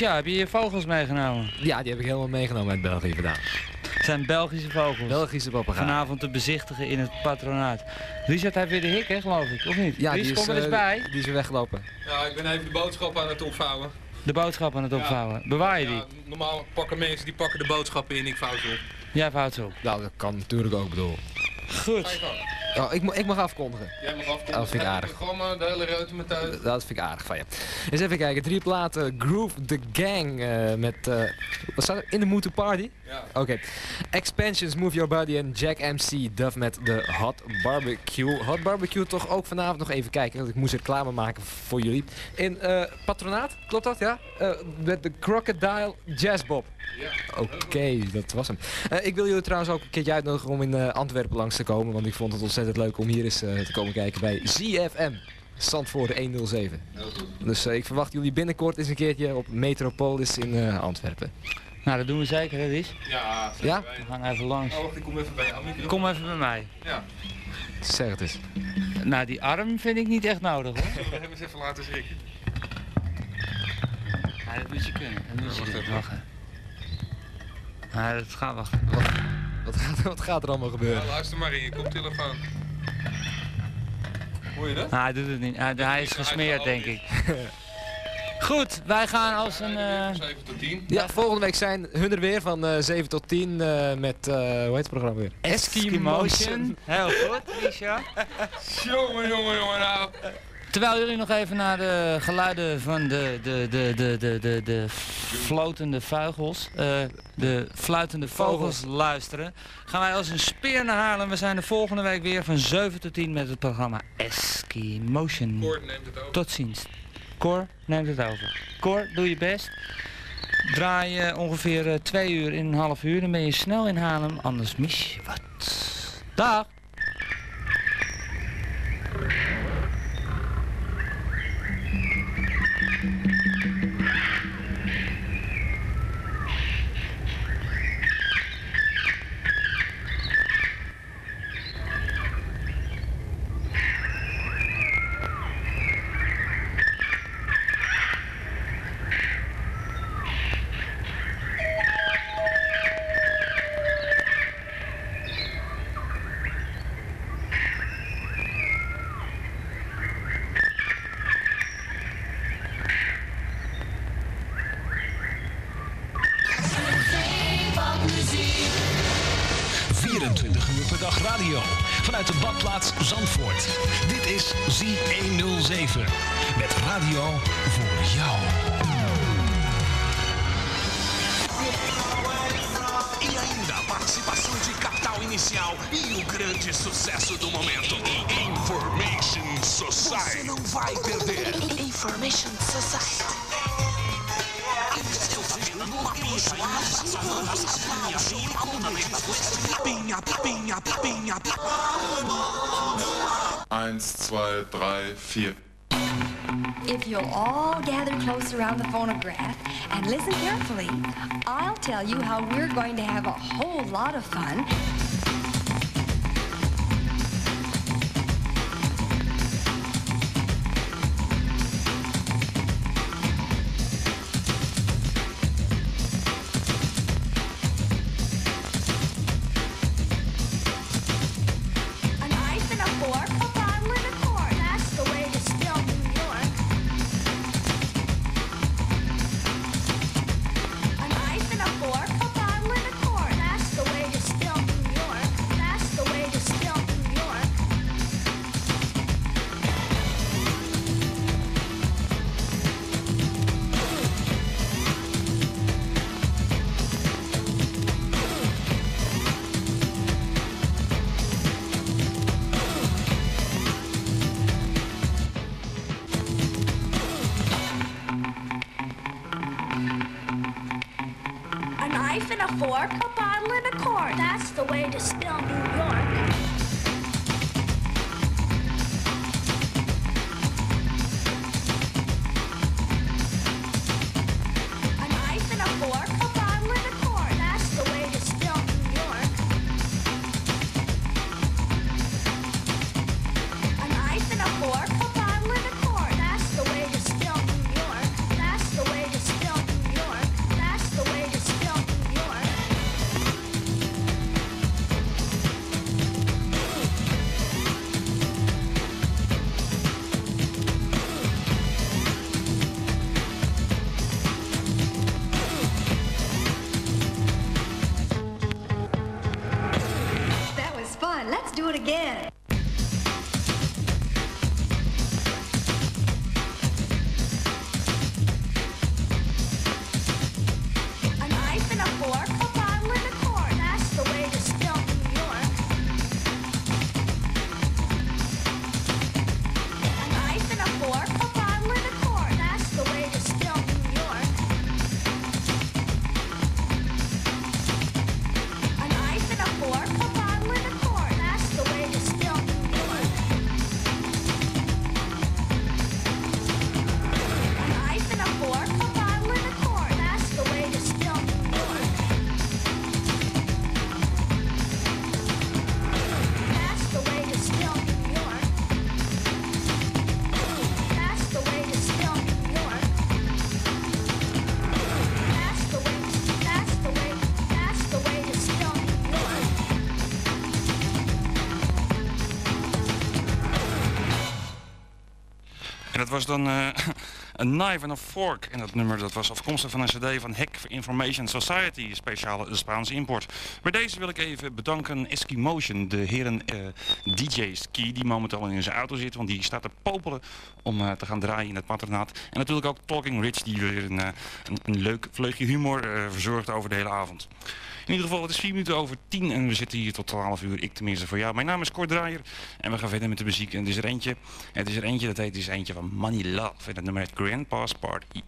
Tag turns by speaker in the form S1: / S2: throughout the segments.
S1: Micha, heb je je vogels meegenomen?
S2: Ja, die heb ik helemaal meegenomen uit België vandaan.
S1: Het zijn Belgische vogels.
S2: Belgische papegaai.
S1: Vanavond te bezichtigen in het patronaat. Richard heeft weer de hik, hè, geloof ik, of niet?
S2: Ja,
S1: Ries,
S2: die is,
S1: kom er eens
S2: eh,
S1: bij.
S2: Die is weer weggelopen.
S3: Ja, ik ben even de boodschap aan het opvouwen.
S1: De boodschap aan het opvouwen. Bewaar je die?
S3: Ja, normaal pakken mensen die pakken de boodschappen in, ik vouw ze op.
S1: Jij houdt ze op.
S2: Nou, dat kan natuurlijk ook, bedoel.
S1: Goed.
S2: Oh, ik, ik mag afkondigen.
S3: Jij mag afkomen.
S2: Dat vind ik aardig.
S3: Programma, de hele ruimte met thuis.
S2: Dat vind ik aardig van je. Eens even kijken. Drie platen. Groove the Gang eh, met... eh, wat staat er? In the Mood to Party?
S3: Ja.
S2: Oké. Expansions, Move Your Body en Jack MC Duff met de Hot Barbecue. Hot Barbecue toch ook vanavond nog even kijken. Want ik moest reclame maken voor jullie. In eh, Patronaat, klopt dat? Ja? Met de Crocodile Jazz Bob.
S3: Ja.
S2: Oké, dat was hem. Ik wil jullie trouwens ook een keertje uitnodigen om in Antwerpen langs te komen. Want ik vond het ontzettend leuk om hier eens eh, te komen kijken bij ZFM. Zandvoort 107.
S3: Heel goed.
S2: Dus eh, ik verwacht jullie binnenkort eens een keertje op Metropolis in eh, Antwerpen.
S1: Nou, dat doen we zeker, hè, Ries?
S3: Ja, zeker
S2: Ja?
S1: We gaan even langs.
S3: Oh, wacht, ik kom even bij jou.
S1: Kom even bij mij.
S3: Ja,
S2: Zeg het eens.
S1: Nou, die arm vind ik niet echt nodig, hoor.
S3: zullen we hem eens even laten schrikken?
S1: Ja, dat moet je kunnen. Dat moet
S3: Ja,
S1: je
S3: wacht
S1: kunnen.
S3: even.
S1: Wachten. Ja, dat gaat wachten.
S2: Wat gaat, wat gaat er allemaal gebeuren?
S3: Ja, luister maar in je koptelefoon. Hoor je dat?
S1: Hij doet het niet. Hij, hij is gesmeerd, denk ik. Goed, wij gaan als een... eh,
S3: Van 7 tot 10.
S2: Ja, volgende week zijn hun er weer van eh 7 tot 10 eh, met, eh, hoe heet het programma weer?
S1: Eskimotion. Heel goed, Risha.
S3: Jongen, jongen, jongen, nou.
S1: Terwijl jullie nog even naar de geluiden van de, de, de, de, de, de, de flotende vogels, eh, de fluitende vogels luisteren, gaan wij als een speer naar Haarlem. We zijn de volgende week weer van 7 tot 10 met het programma
S3: neemt het over.
S1: Tot ziens. Cor neemt het over. Cor, doe je best. Draai je ongeveer eh, twee uur in een half uur, dan ben je snel in Haarlem, anders mis je wat. Dag!
S4: Tell you how we're going to have a whole lot of fun.
S5: was dan eh, een Knife and a Fork. En dat nummer dat was afkomstig van een cd van Hack Information Society, een speciale Spaanse import. Bij deze wil ik even bedanken Eskimotion, de heren eh, uh, DJ's die momenteel in zijn auto zit, want die staat te popelen om eh, te gaan draaien in het patronaat. En natuurlijk ook Talking Rich, die weer een, een leuk vleugje humor uh, verzorgt over de hele avond. In ieder geval, het is 4 minuten over 10 en we zitten hier tot 12 uur. Ik tenminste voor jou. Mijn naam is Kort Draaier en we gaan verder met de muziek. En het is er eentje, het is er eentje, dat heet het eentje van Money Love. En het nummer heet Grandpa's Party.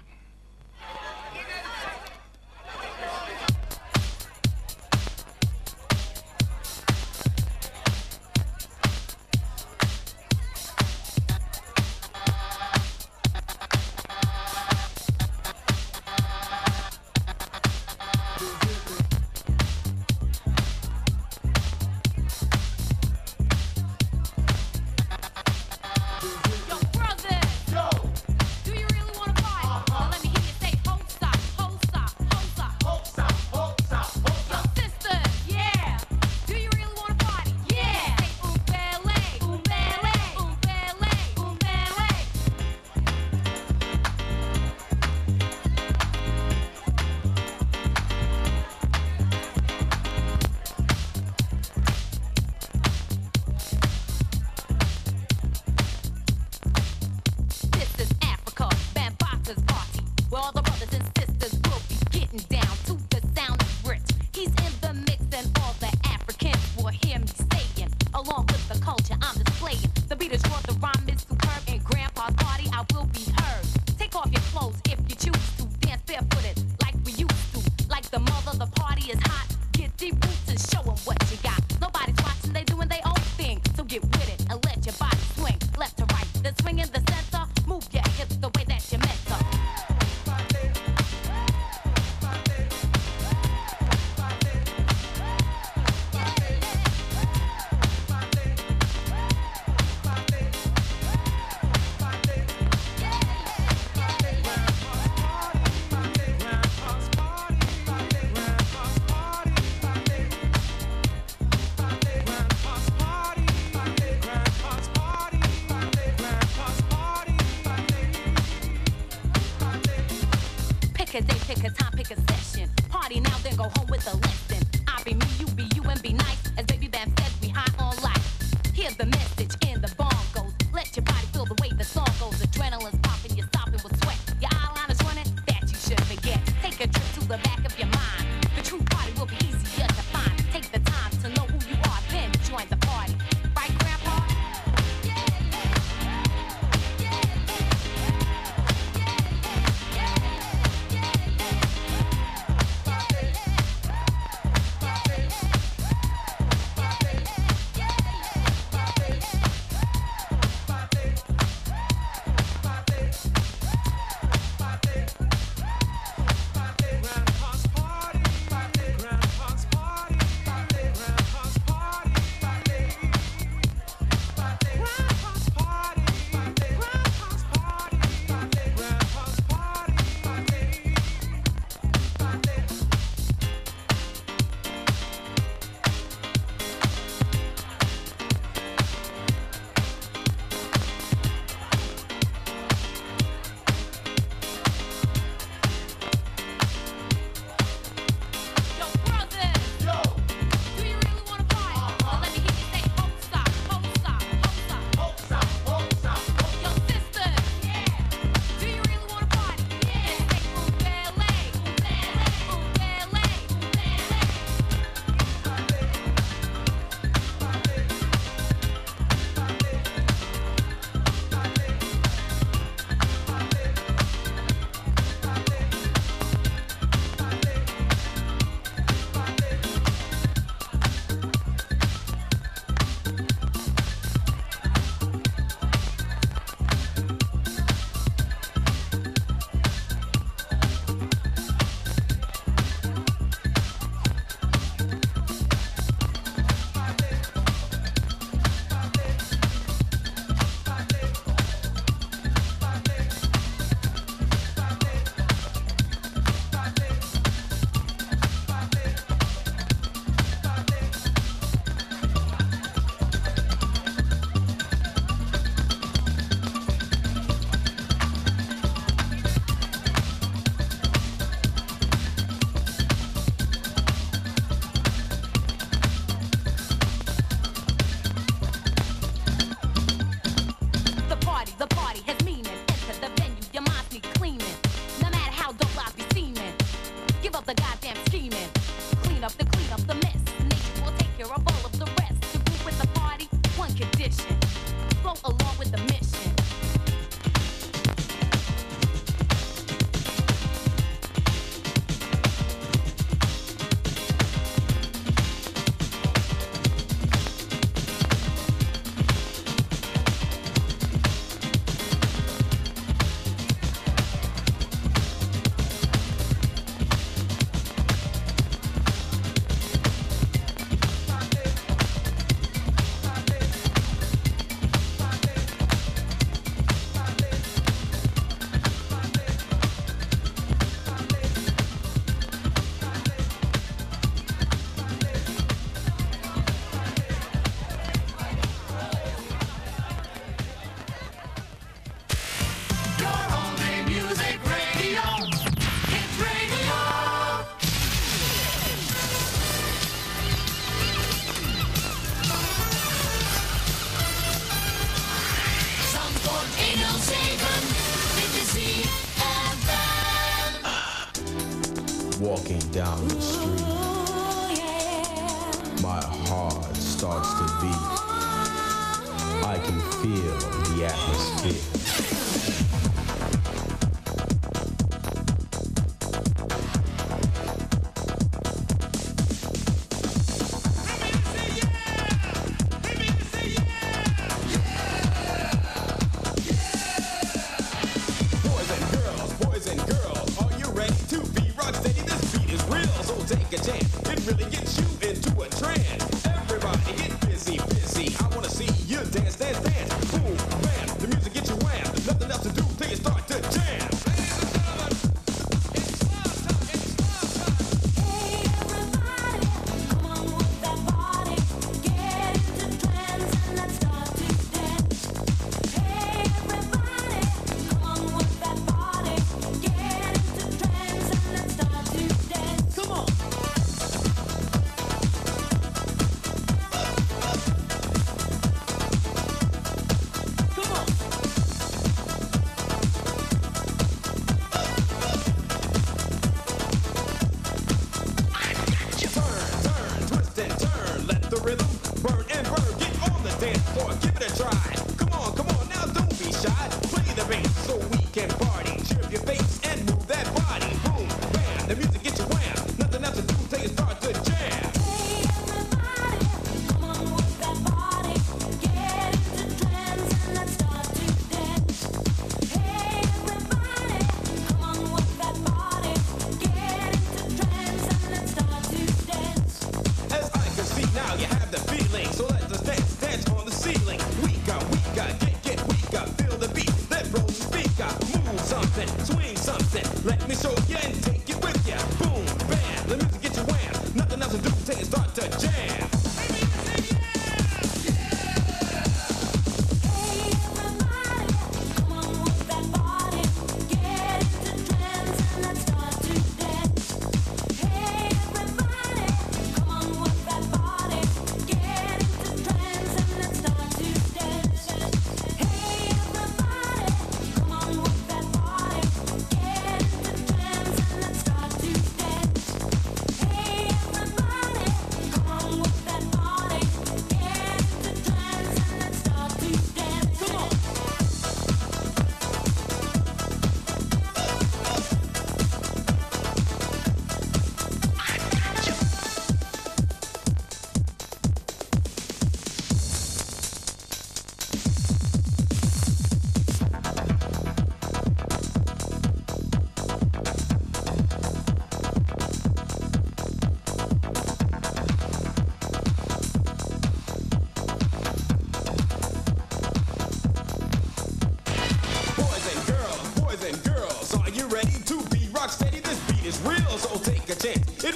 S6: Take a
S7: chance. It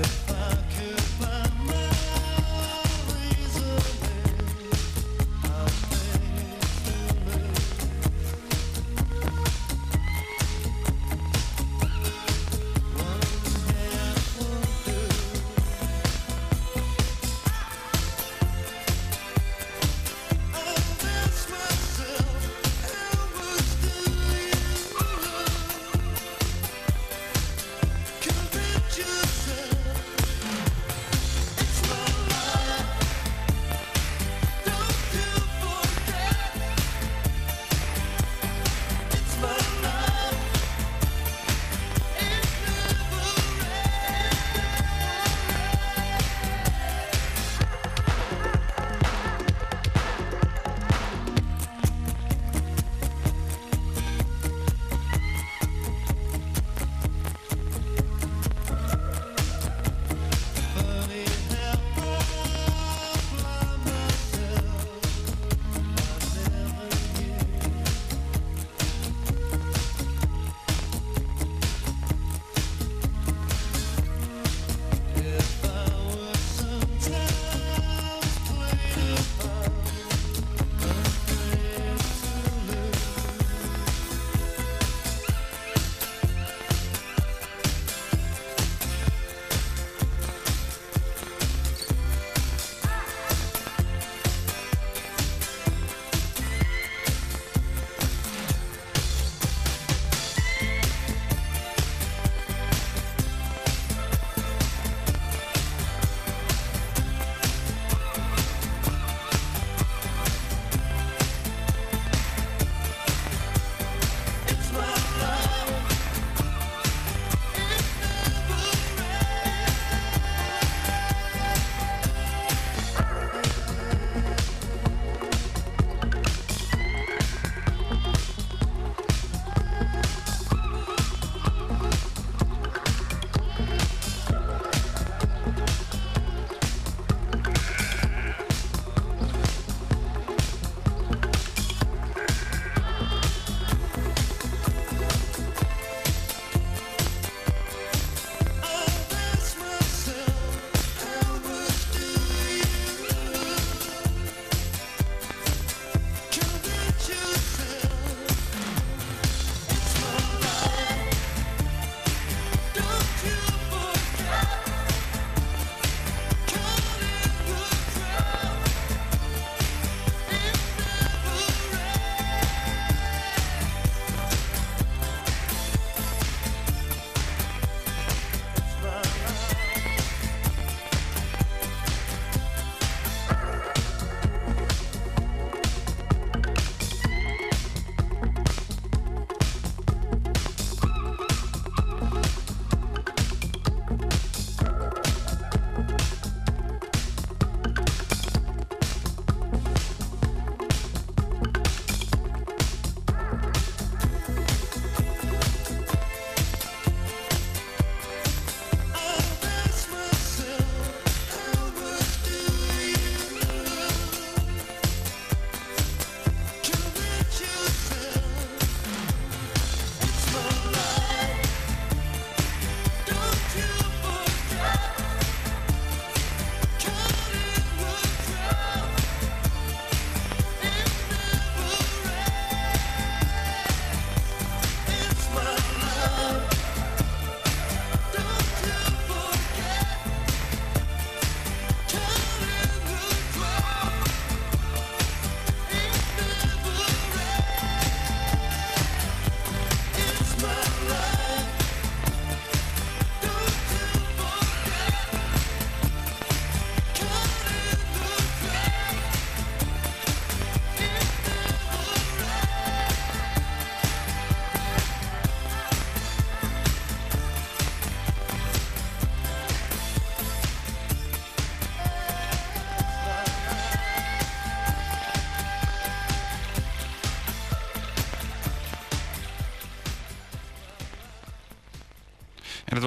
S7: you.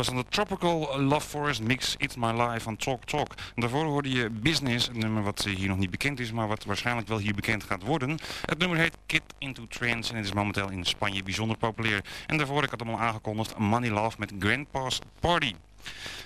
S8: Was dan de Tropical Love Forest Mix It's My Life van Talk Talk. En daarvoor hoorde je Business, een nummer wat hier nog niet bekend is, maar wat waarschijnlijk wel hier bekend gaat worden. Het nummer heet Kid Into Trance en het is momenteel in Spanje bijzonder populair. En daarvoor, ik had hem al aangekondigd, Money Love met Grandpa's Party.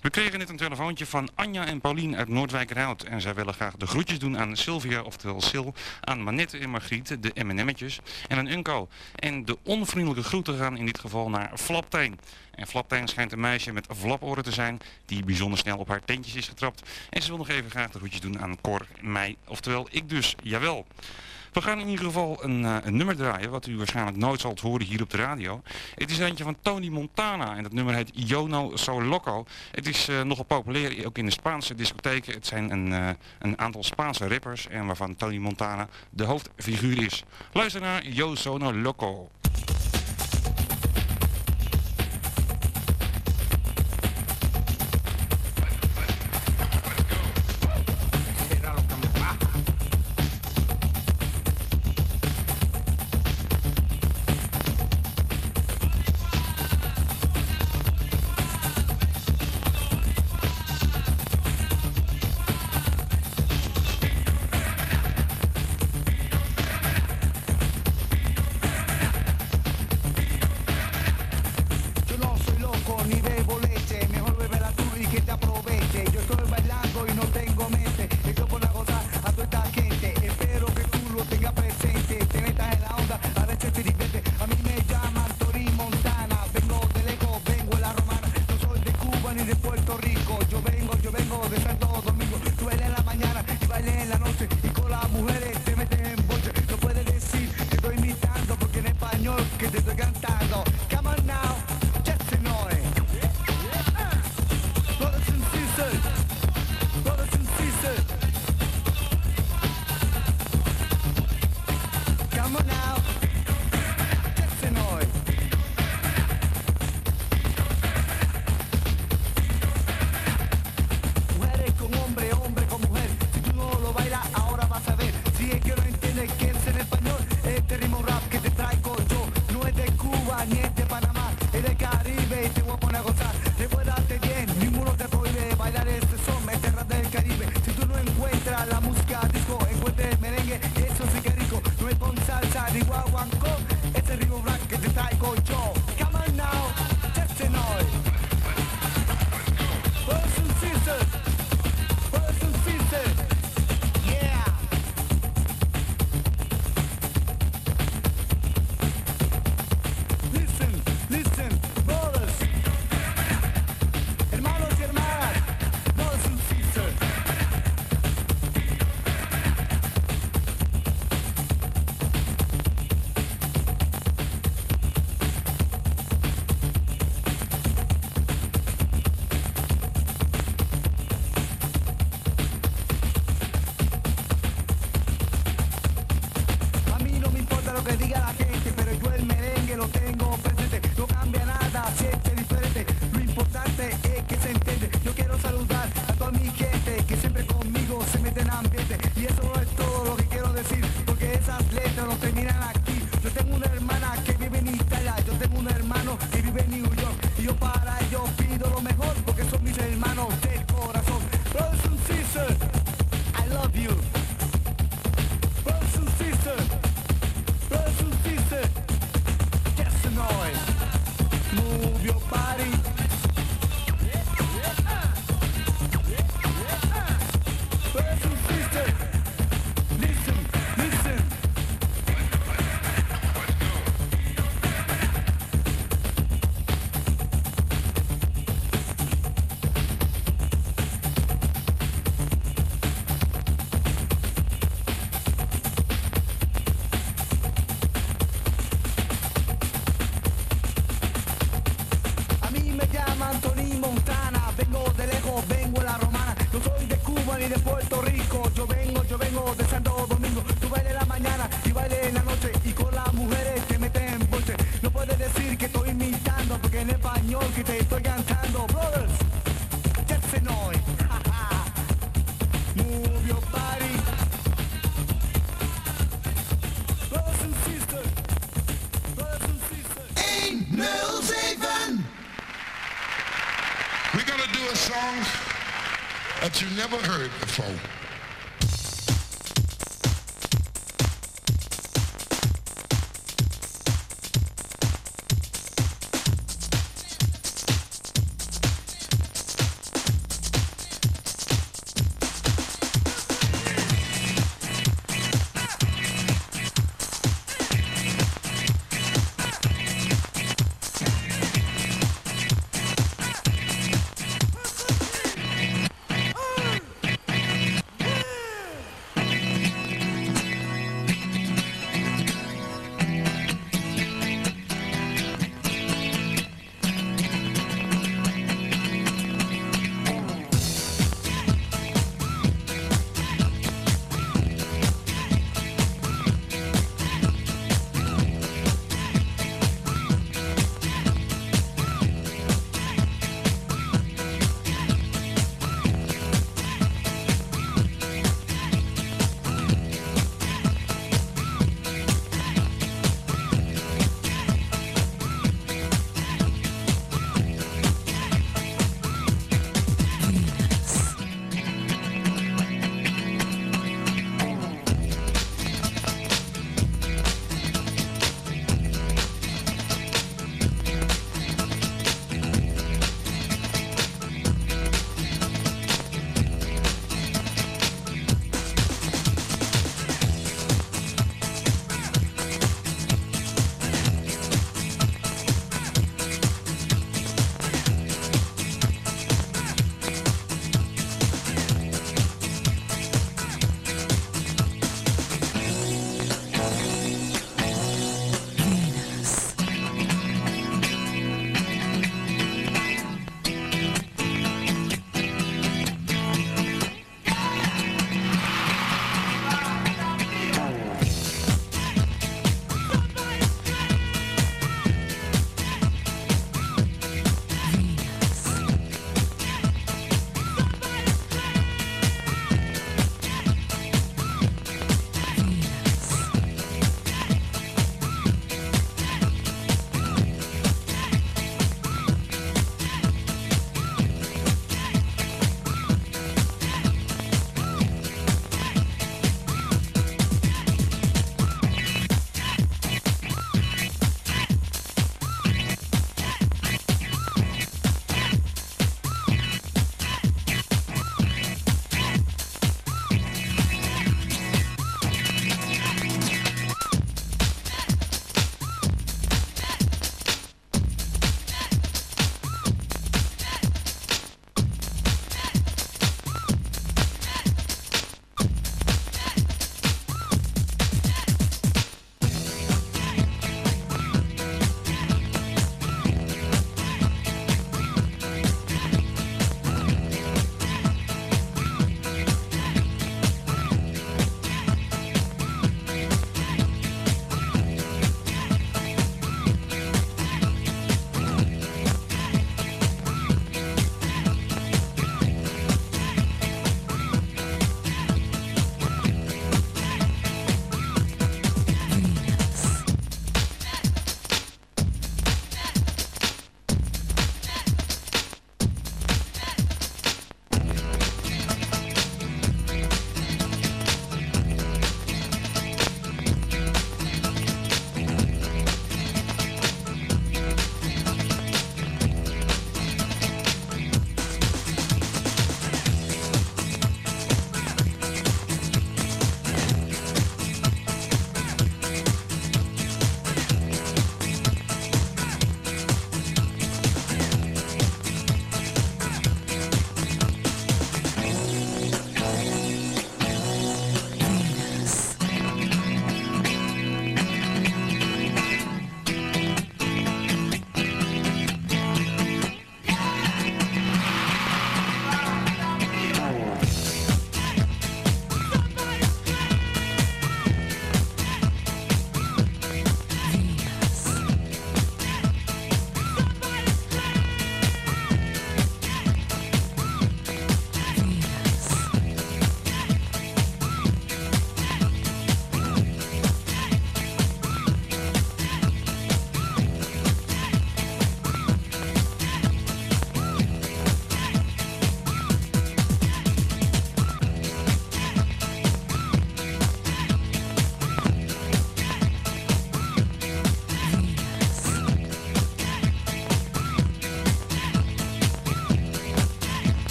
S8: We kregen net een telefoontje van Anja en Paulien uit Noordwijkerhout. En zij willen graag de groetjes doen aan Sylvia, oftewel Sil, aan Manette en Margriet, de M&M'tjes, en aan Unco. En de onvriendelijke groeten gaan in dit geval naar Flapteen. En Flapteen schijnt een meisje met flaporen te zijn, die bijzonder snel op haar tentjes is getrapt. En ze wil nog even graag de groetjes doen aan Cor, mij, oftewel ik dus, jawel. We gaan in ieder geval een, eh, een nummer draaien, wat u waarschijnlijk nooit zult horen hier op de radio. Het is eentje van Tony Montana en dat nummer heet Yono So Loco. Het is eh, nogal populair, ook in de Spaanse discotheken. Het zijn een, eh, een aantal Spaanse rappers en waarvan Tony Montana de hoofdfiguur is. Luister naar Yo Sono Loco.
S9: Diga la gente, pero yo el merengue lo tengo presente. No cambia nada, siempre diferente. Lo importante es que se entiende. Yo quiero saludar a toda mi gente que siempre conmigo se mete en ambiente. Y eso es todo lo que quiero decir, porque esas letras no terminan aquí. Yo tengo una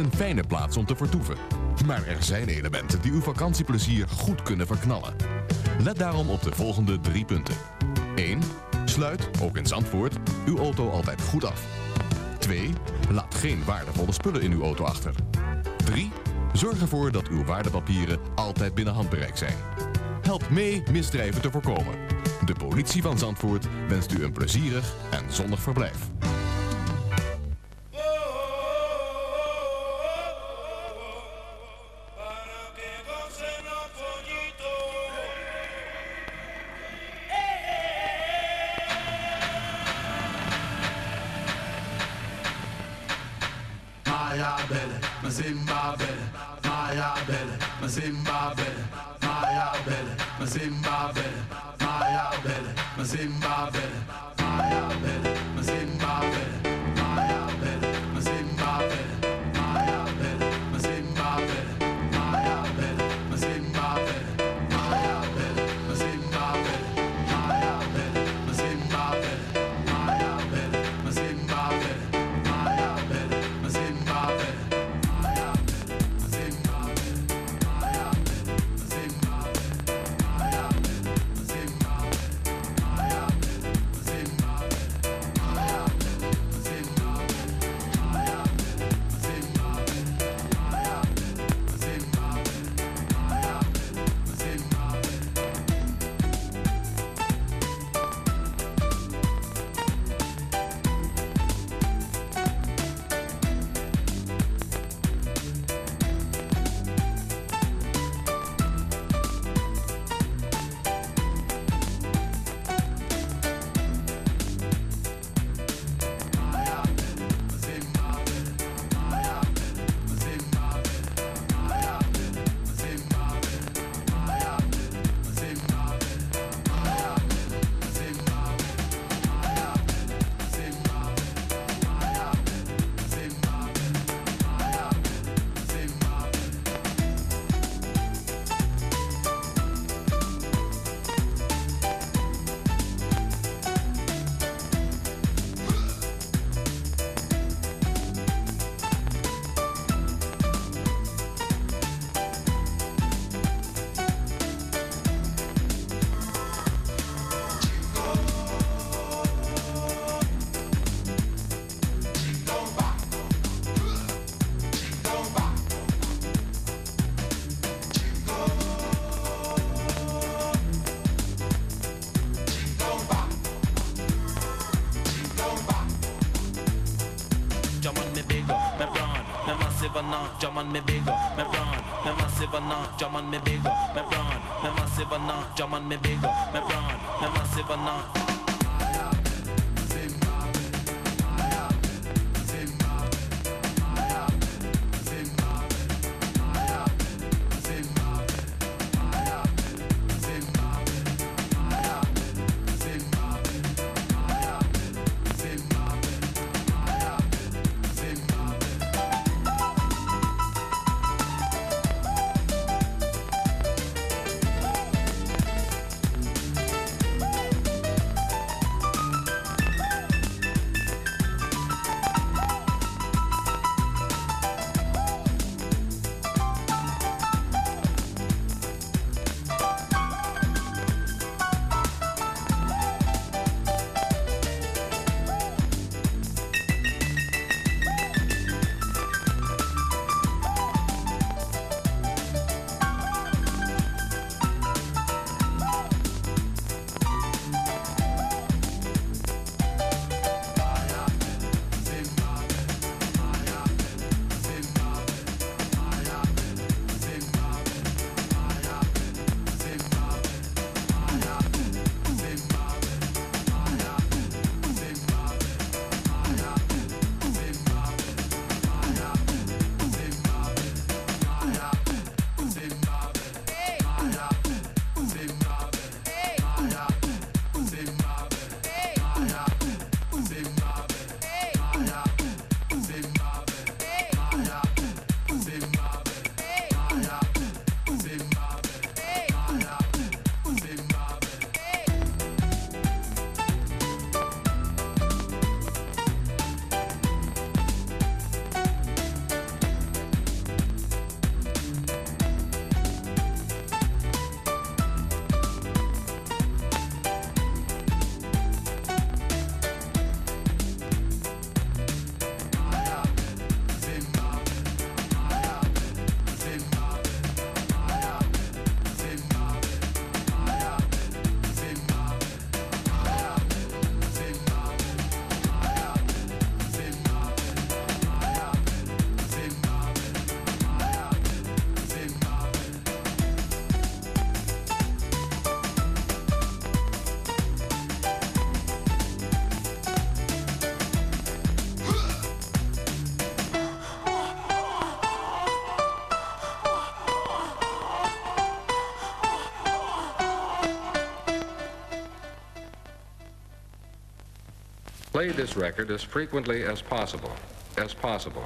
S10: een fijne plaats om te vertoeven. Maar er zijn elementen die uw vakantieplezier goed kunnen verknallen. Let daarom op de volgende drie punten. 1. Sluit, ook in Zandvoort, uw auto altijd goed af. 2. Laat geen waardevolle spullen in uw auto achter. 3. Zorg ervoor dat uw waardepapieren altijd binnen handbereik zijn. Help mee misdrijven te voorkomen. De politie van Zandvoort wenst u een plezierig en zonnig verblijf.
S11: On me bigger, me brown. Me massive enough, on me bigger, me brown. Me massive enough.
S12: play this record as frequently as possible, as possible.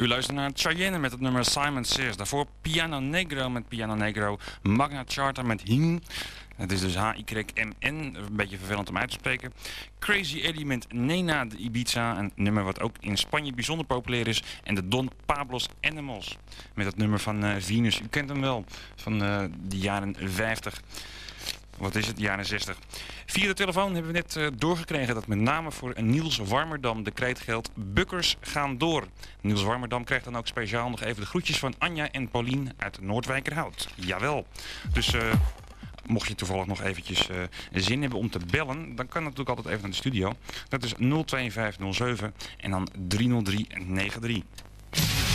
S8: U luistert naar Cheyenne met het nummer Simon Says. Daarvoor Piano Negro met Piano Negro. Magna Charta met HIN. Het is dus H-Y-M-N. Een beetje vervelend om uit te spreken. Crazy Element met Nena de Ibiza. Een nummer wat ook in Spanje bijzonder populair is. En de Don Pablos Animals. Met het nummer van eh, Venus. U kent hem wel. Van eh, de jaren 50 wat is het, jaren 60. Via de telefoon hebben we net eh, doorgekregen dat met name voor Niels Warmerdam de kreet geldt. Bukkers gaan door. Niels Warmerdam krijgt dan ook speciaal nog even de groetjes van Anja en Paulien uit Noordwijkerhout. Jawel. Dus... Eh, mocht je toevallig nog eventjes eh, zin hebben om te bellen, dan kan dat natuurlijk altijd even naar de studio. Dat is 02507 en dan 30393.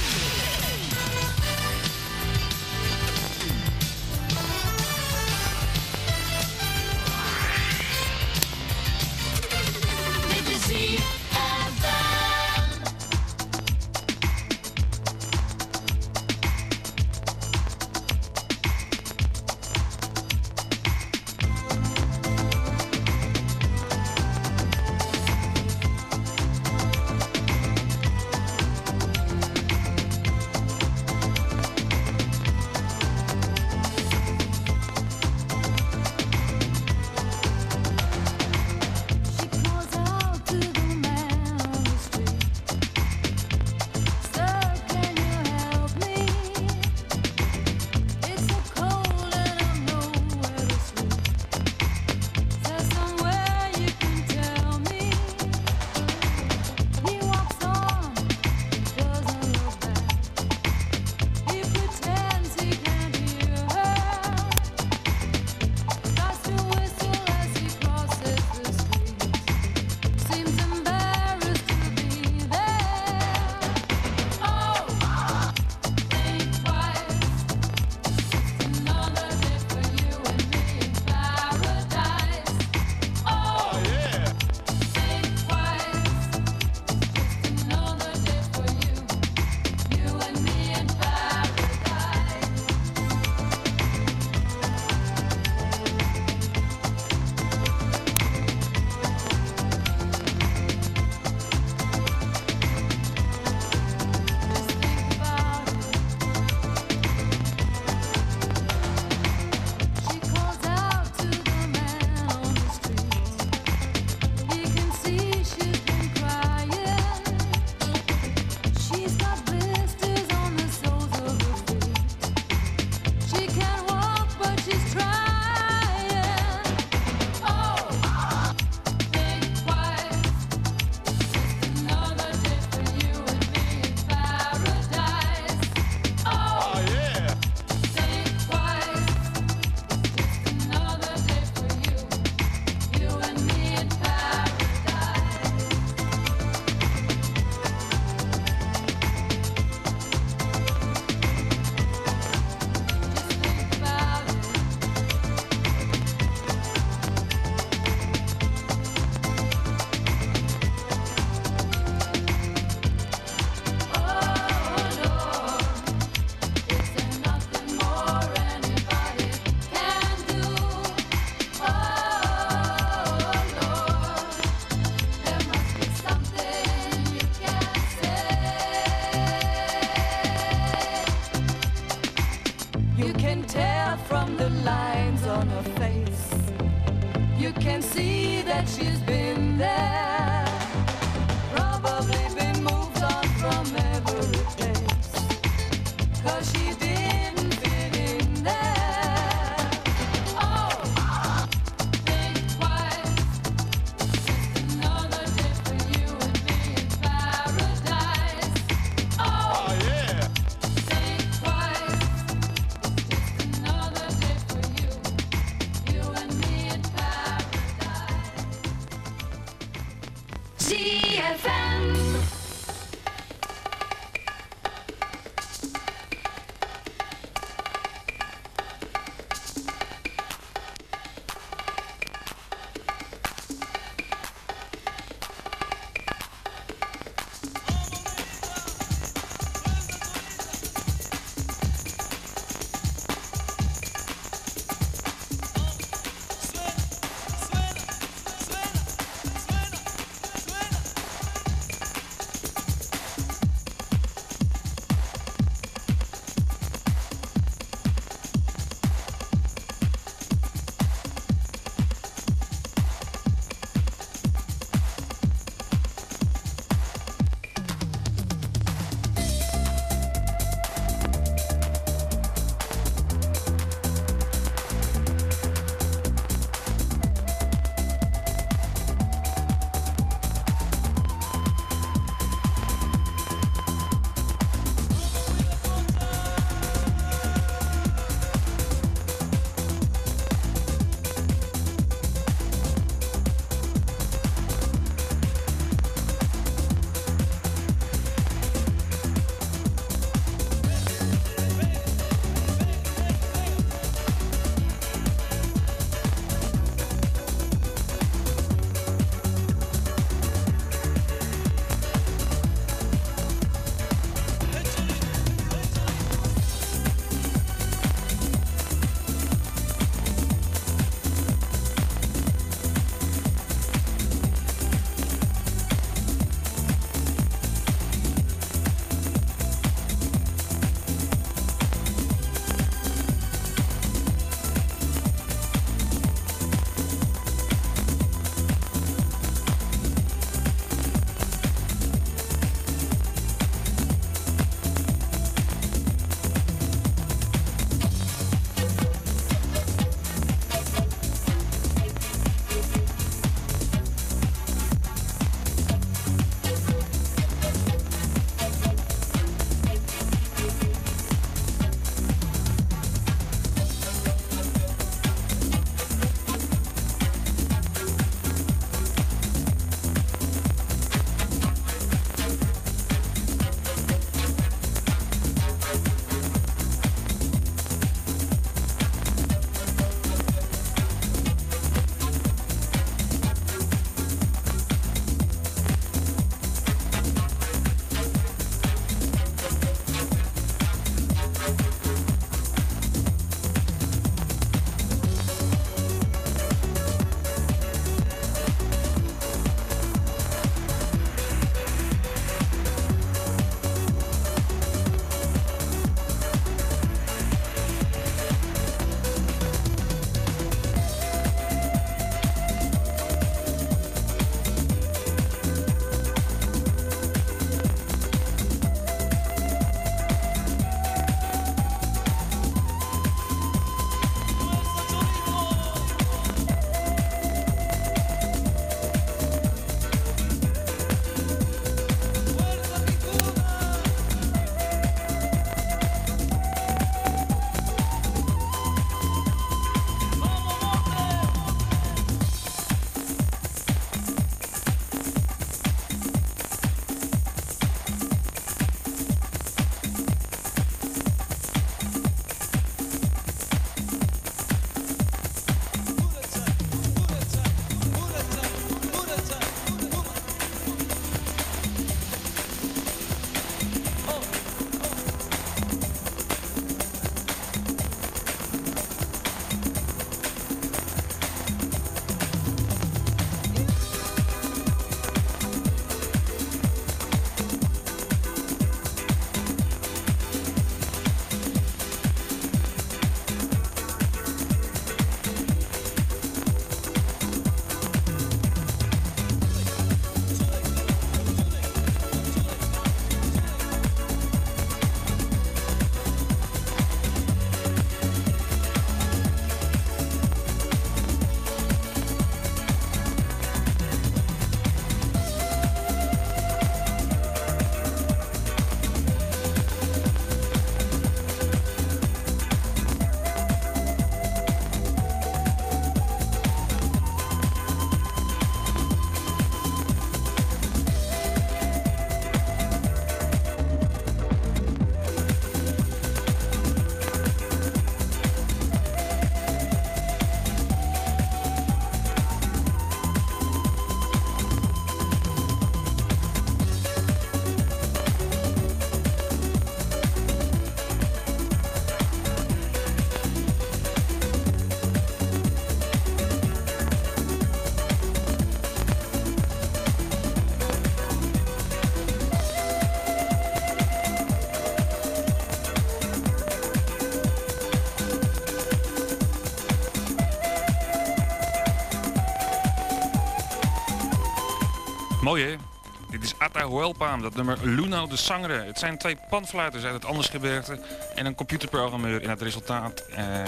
S8: Atahualpa, dat nummer Luno de Sangre. Het zijn twee panfluiters uit het Andersgebergte en een computerprogrammeur. En het resultaat eh,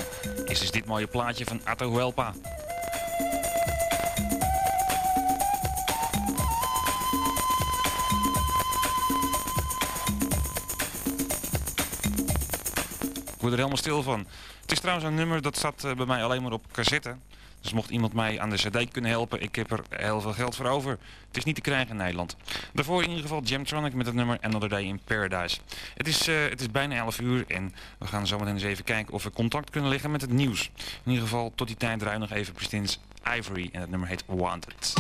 S8: is dus dit mooie plaatje van Atahualpa. Ik word er helemaal stil van. Het is trouwens een nummer dat staat eh, bij mij alleen maar op cassette. Dus mocht iemand mij aan de cd kunnen helpen, ik heb er heel veel geld voor over. Het is niet te krijgen in Nederland. Daarvoor in ieder geval Jamtronic met het nummer Another Day in Paradise. Het is, eh, het is bijna 11 uur en we gaan zometeen eens even kijken of we contact kunnen leggen met het nieuws. In ieder geval tot die tijd draai nog even Pristins Ivory en het nummer heet Wanted.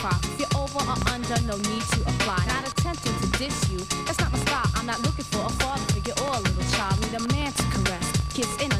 S5: cry. If you're over or under, no need to apply. Not attempting to diss you, that's not my style. I'm not looking for a father figure or a little child. Need a man to caress, kiss in a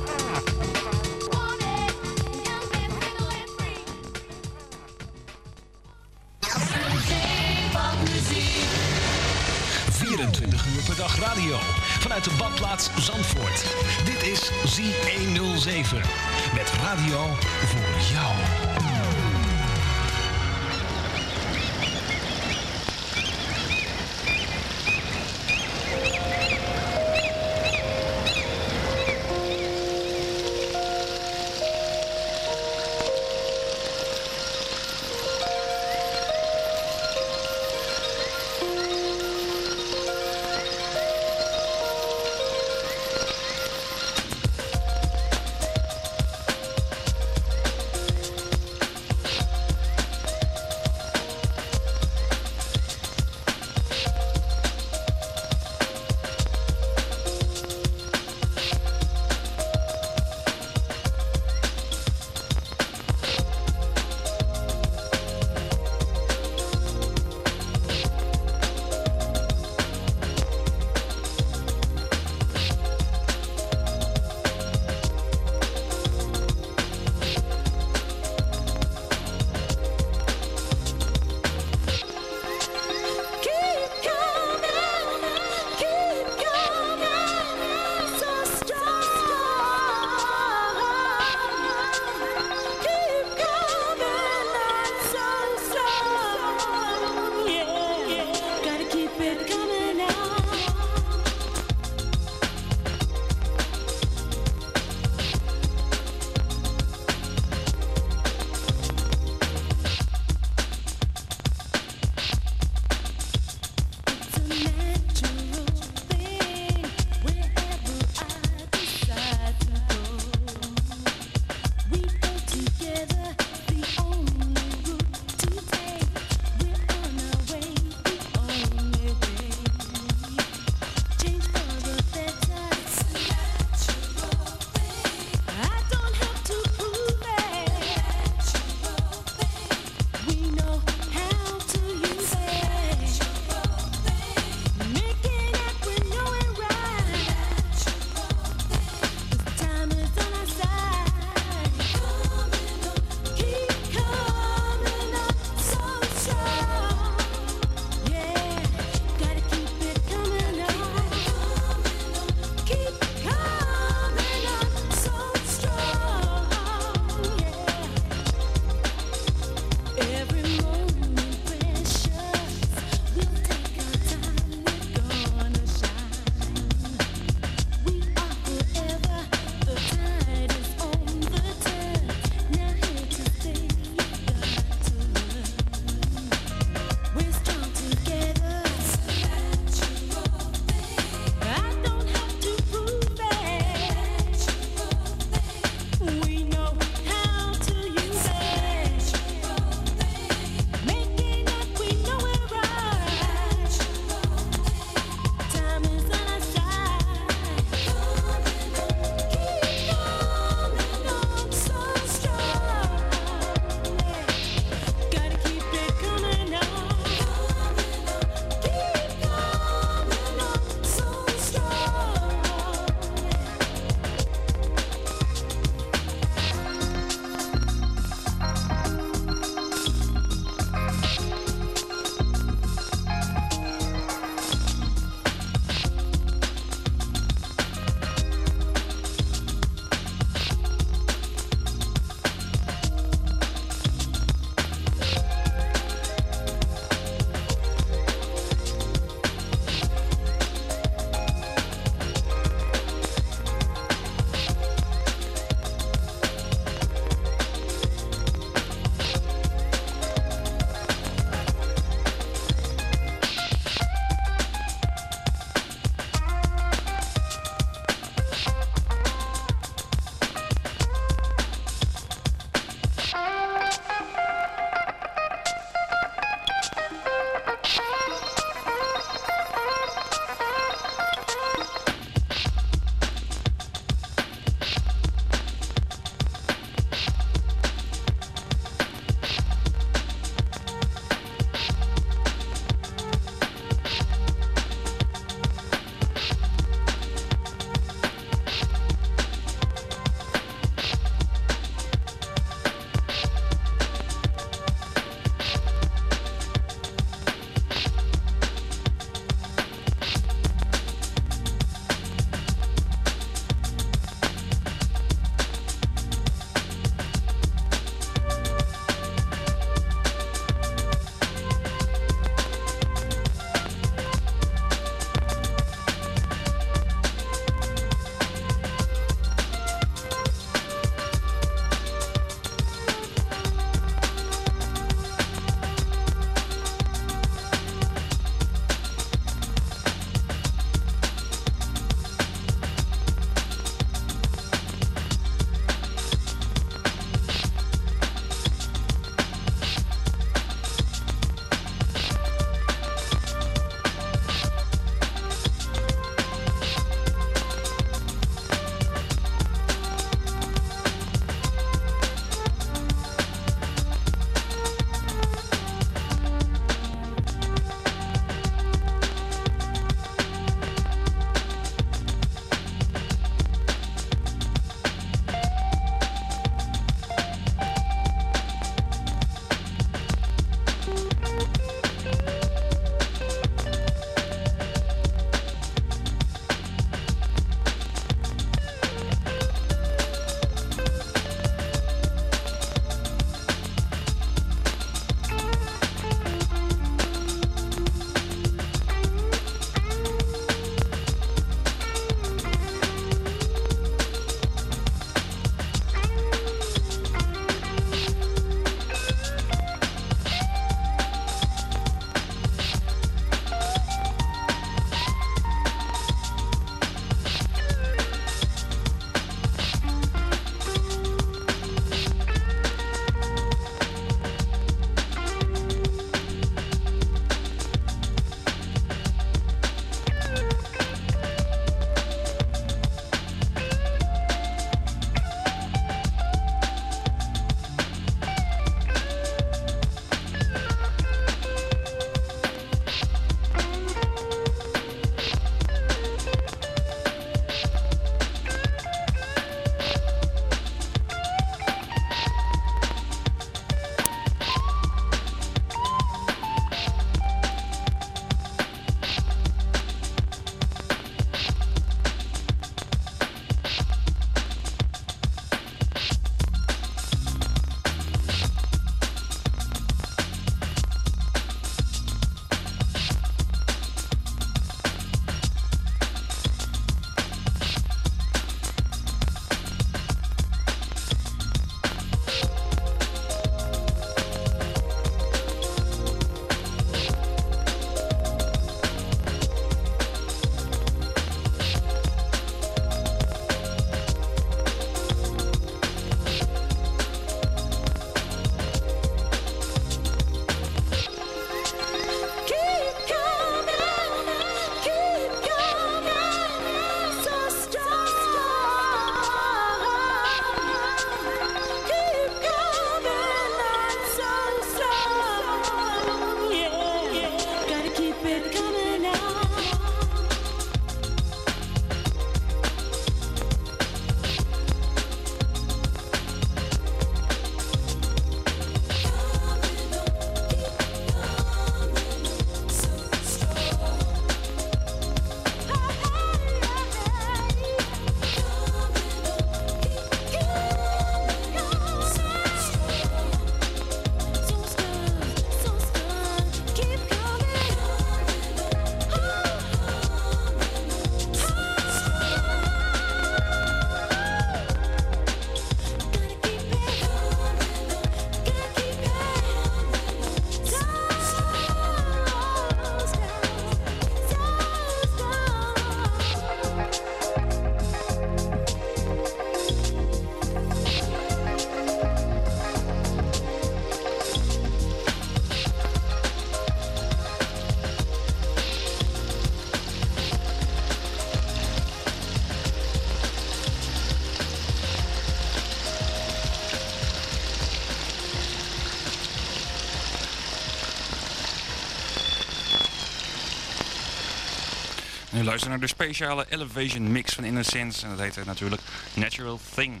S8: En u luistert naar de speciale Elevation mix van Innocence. En dat heet eh, natuurlijk Natural Thing.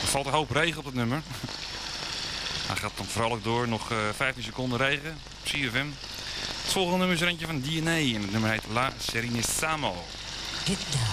S8: Er valt een hoop regen op het nummer. Hij gaat nog vrolijk door. Nog eh, 15 seconden regen. CFM. Het volgende nummer is er eentje van DNA. En het nummer heet La Serenissamo.
S13: ZFM.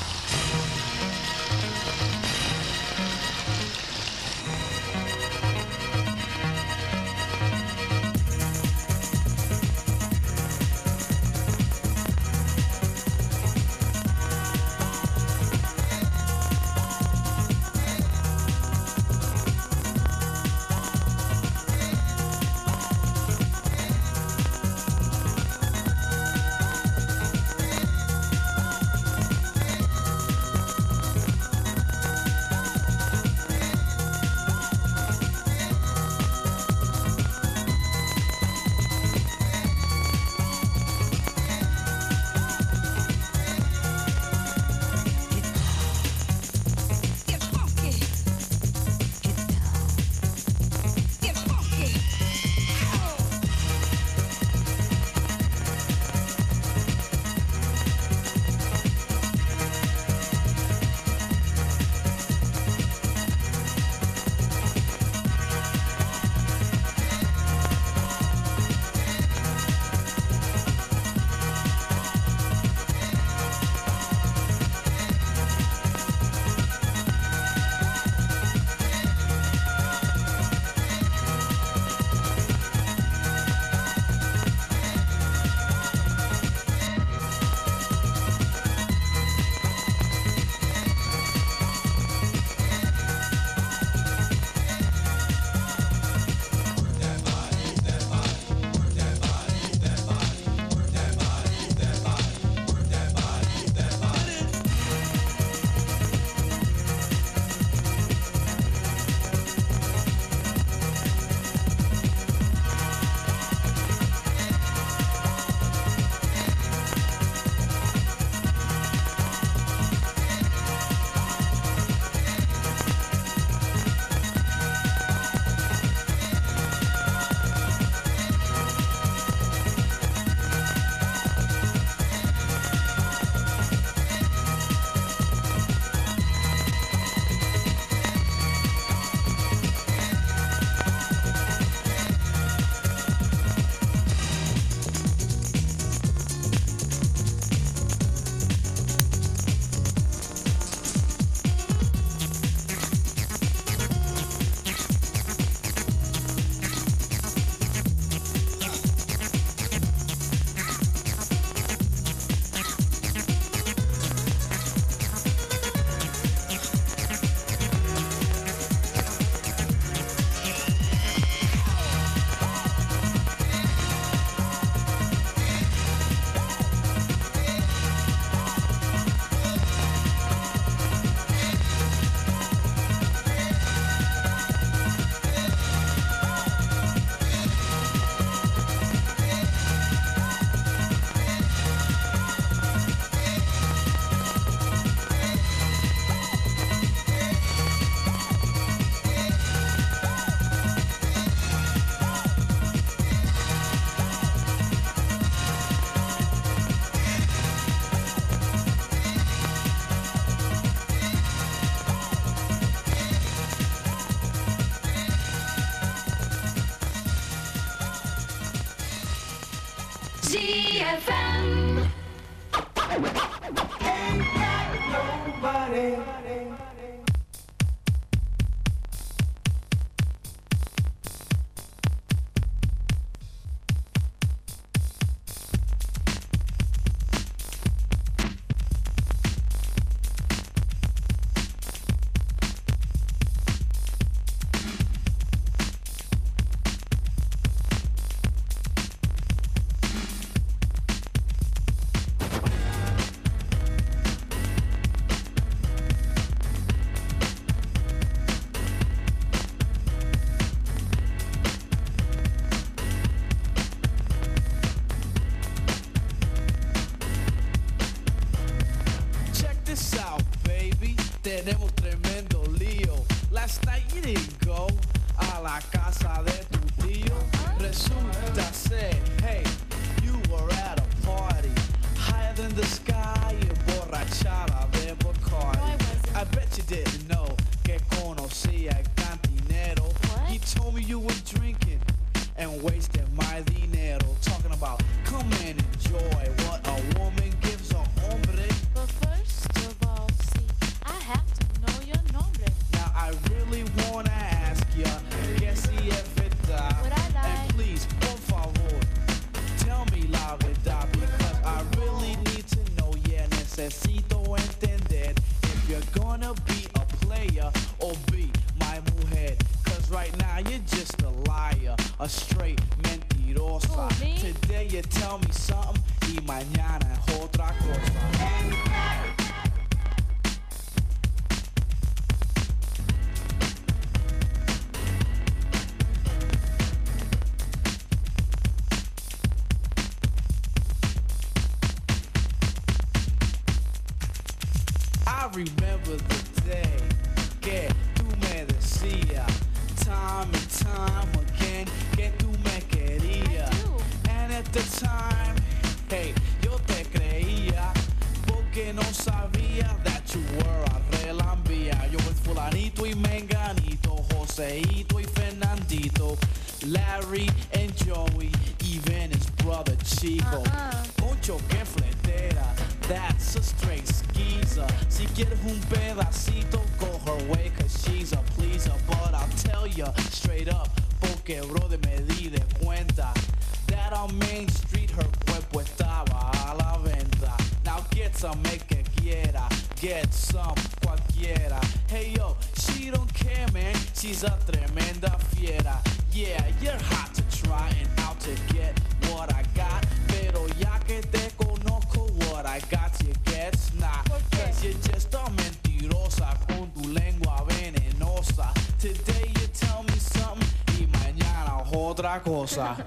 S13: Star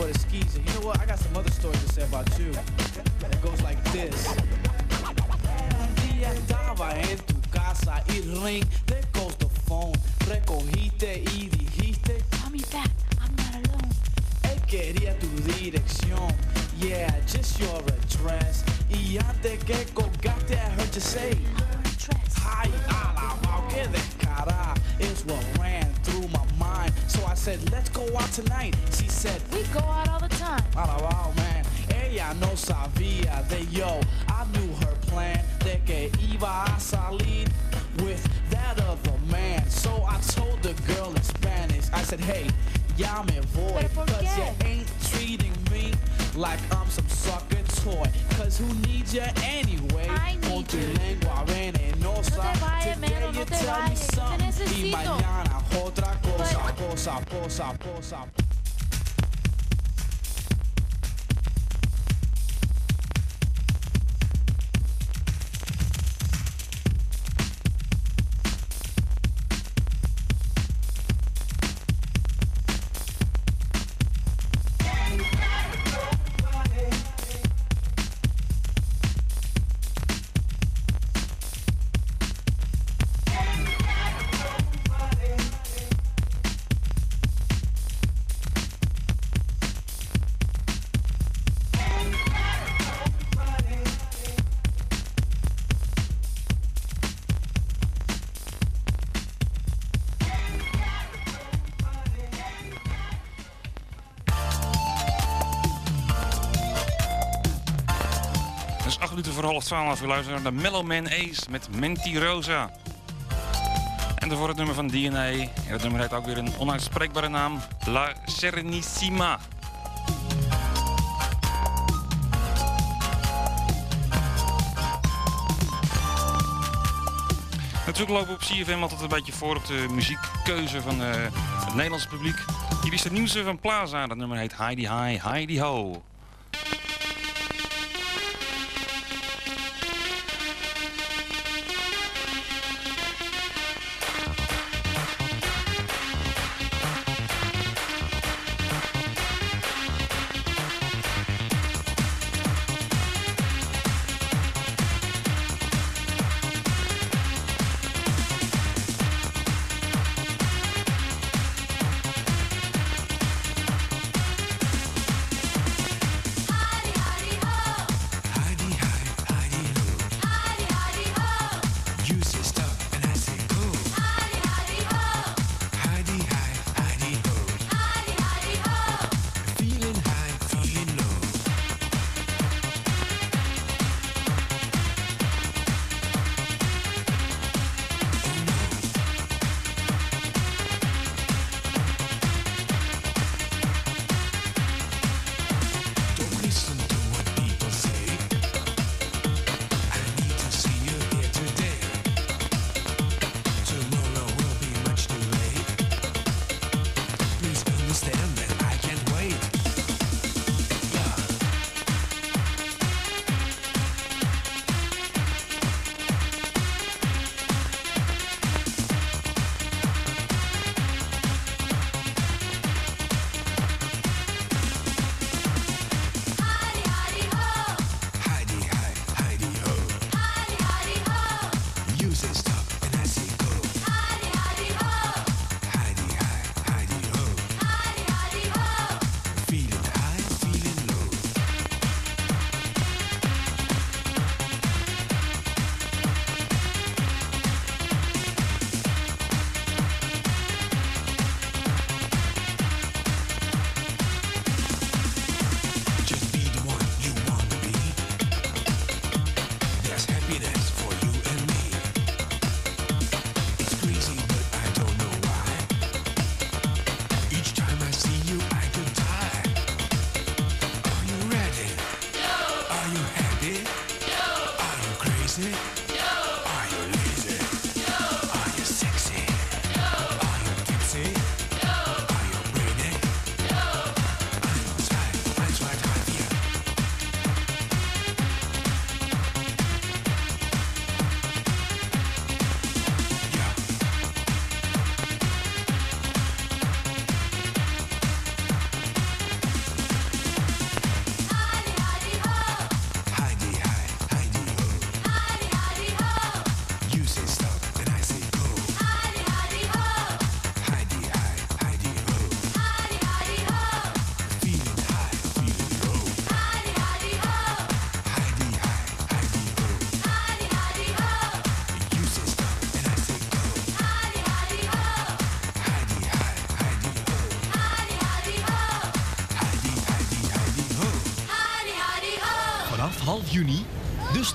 S13: nothing but skeezer. You know what? I got some other stories to say about you. It goes like this. Un día estaba en tu casa y ring, there goes the phone. Recogiste y dijiste,
S14: me back, I'm not alone.
S13: él quería tu dirección. Yeah, just your address. Y antes que colgaste, I heard you say, Ay, alabao, que descarada is what ran mind. So I said, let's go out tonight. She said,
S14: We go out all the time.
S13: Alabao, man. Ella no sabía de yo. I knew her plan de que iba a salir with that other man. So I told the girl in Spanish, I said, hey, ya me voy. Cause you ain't treating me like I'm some sucker toy. Cause who needs you anyway?
S14: I need
S13: tu lengua venenosa. Today you
S14: te
S13: tell me
S14: vayas, yo te
S13: something, Y mañana otra cosa, cosa, cosa, cosa.
S15: Half 12 uur luisteren naar de Mellow Man Ace met Mentirosa. En daarvoor het nummer van DNA. Het nummer heeft ook weer een onuitspreekbare naam. La Serenissima. Natuurlijk lopen op CFM altijd een beetje voor op de muziekkeuze van eh, het Nederlandse publiek. Hier is het nieuwste van Plaza. Dat nummer heet Heidi Hi, Heidi Ho.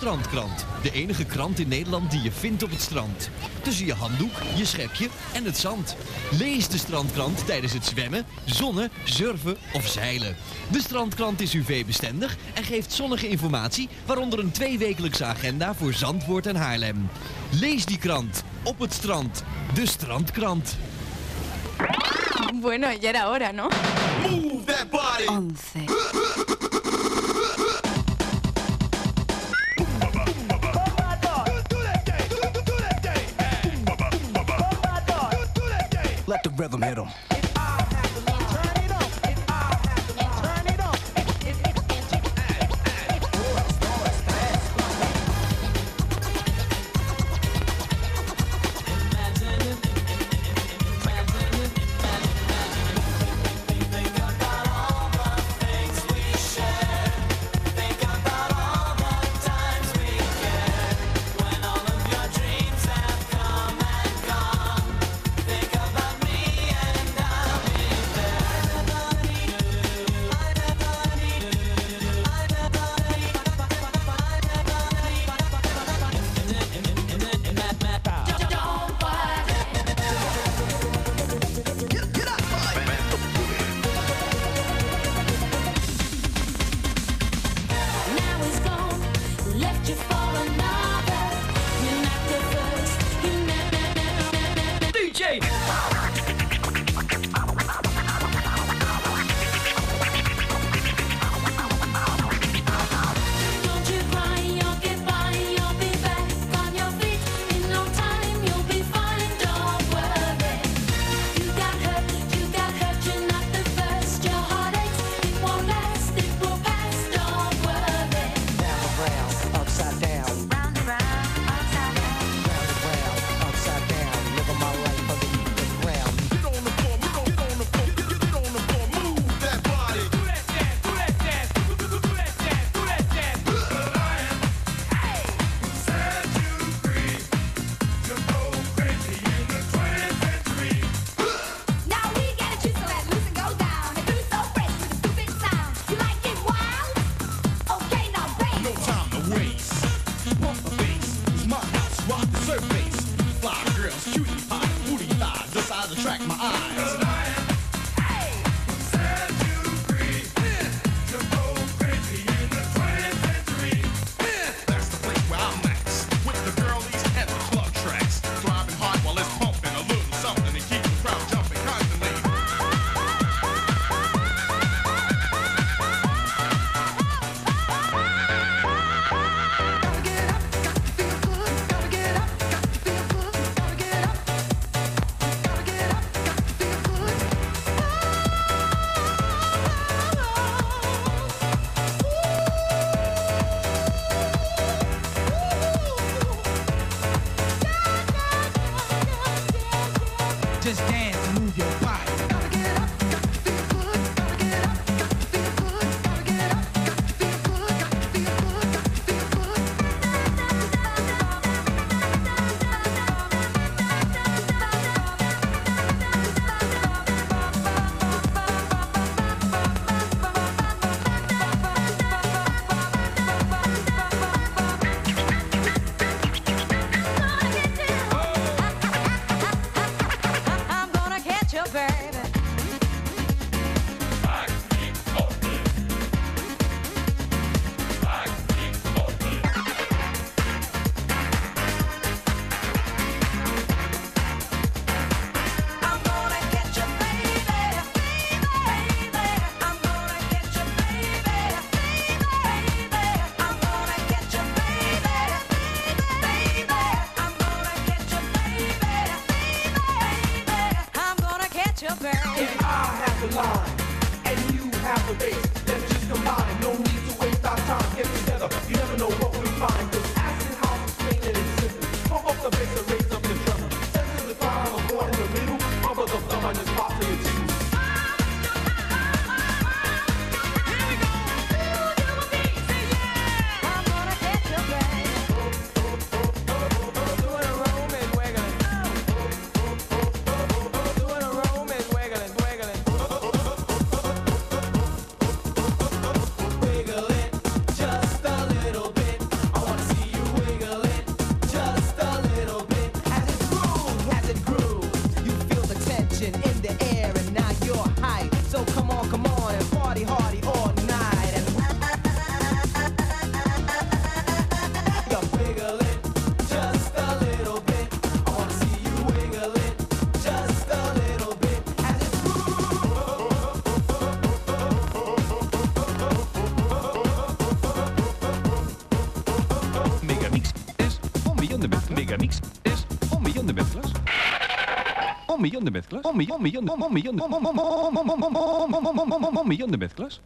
S16: Strandkrant. De enige krant in Nederland die je vindt op het strand. Tussen je handdoek, je schepje en het zand. Lees de Strandkrant tijdens het zwemmen, zonnen, surfen of zeilen. De Strandkrant is UV-bestendig en geeft zonnige informatie, waaronder een tweewekelijkse agenda voor Zandvoort en Haarlem. Lees die krant op het strand. De Strandkrant.
S17: Bueno, ya era hora, ¿no?
S18: Move that body.
S17: 11.
S19: millón de mezclas, un millón, millón, un millón, un millón de mezclas.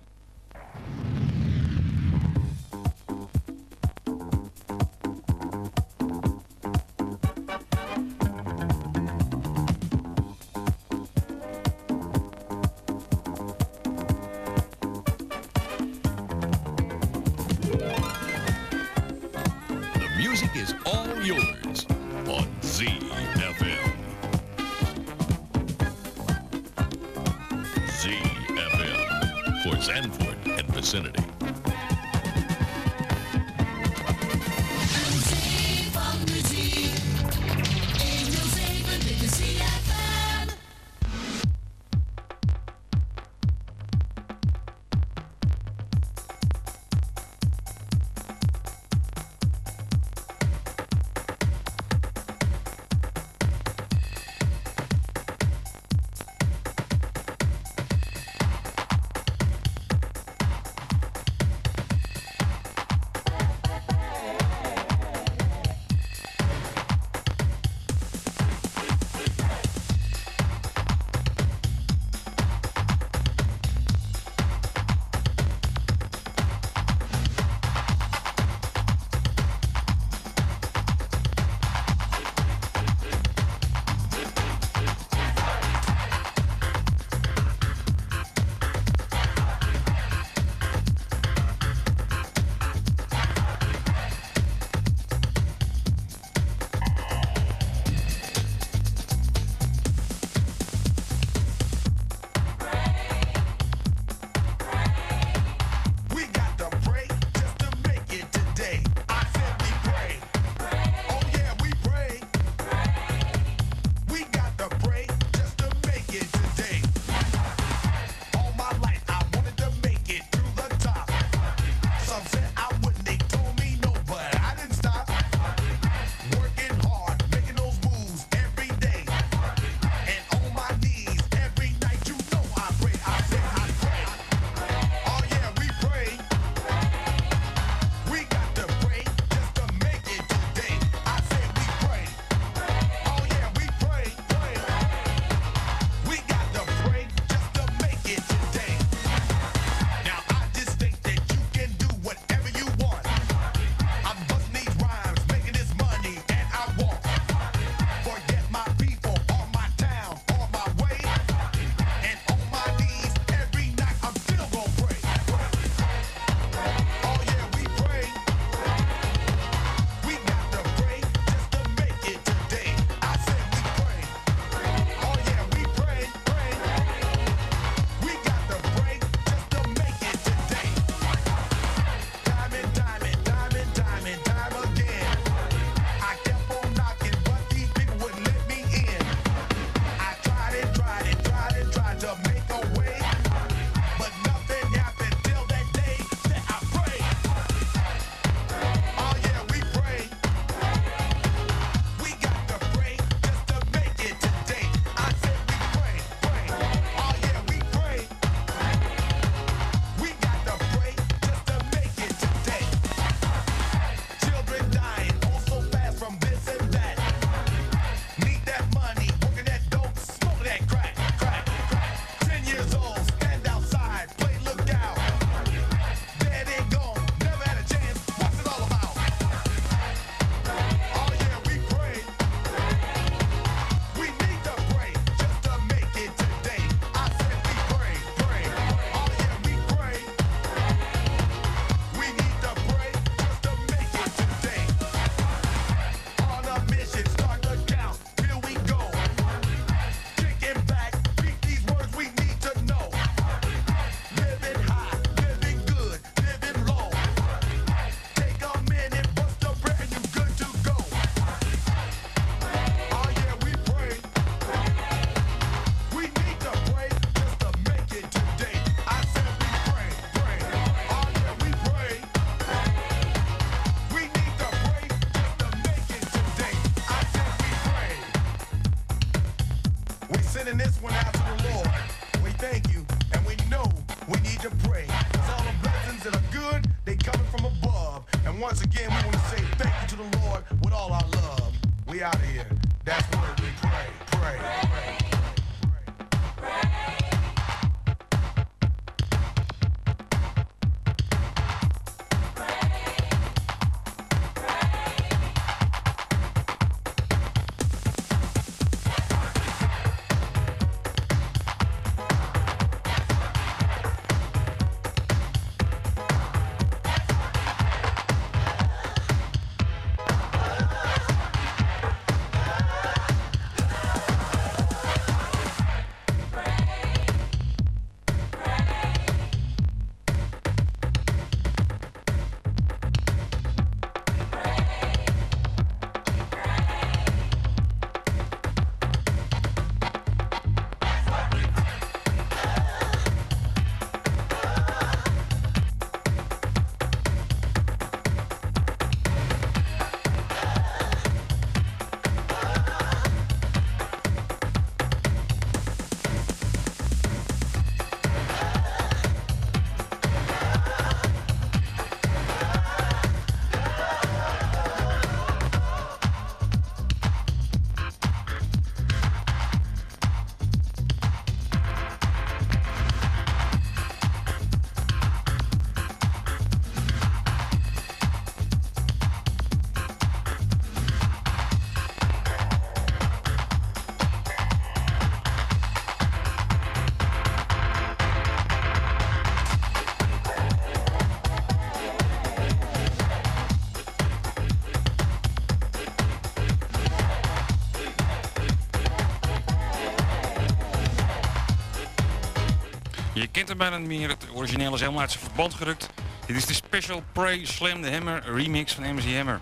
S8: Kent meer. Het origineel is helemaal uit zijn verband gerukt. Dit is de Special Prey Slam the Hammer remix van MC Hammer.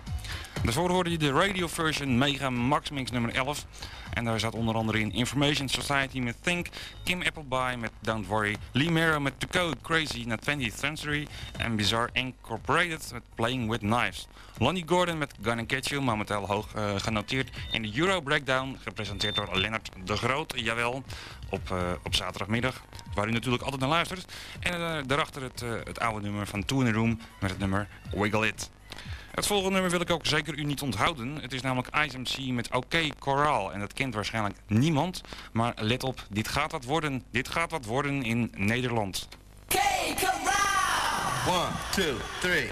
S8: Daarvoor hoorde je de radio version Mega Max Mix nummer 11. En daar zat onder andere in Information Society met Think, Kim Appleby met Don't Worry, Lee Mero met To Go Crazy naar 20th Century en Bizarre Incorporated met Playing With Knives. Lonnie Gordon met Gun and Catch You, momenteel hoog eh, genoteerd in de Euro Breakdown, gepresenteerd door Lennart de Groot, jawel, op, eh, op zaterdagmiddag. Waar u natuurlijk altijd naar luistert. En eh, daarachter het, eh, het oude nummer van Two in the Room met het nummer Wiggle It. Het volgende nummer wil ik ook zeker u niet onthouden. Het is namelijk ISMC met OK Coral. En dat kent waarschijnlijk niemand. Maar let op, dit gaat wat worden. Dit gaat wat worden in Nederland.
S20: 1,
S8: 2, 3.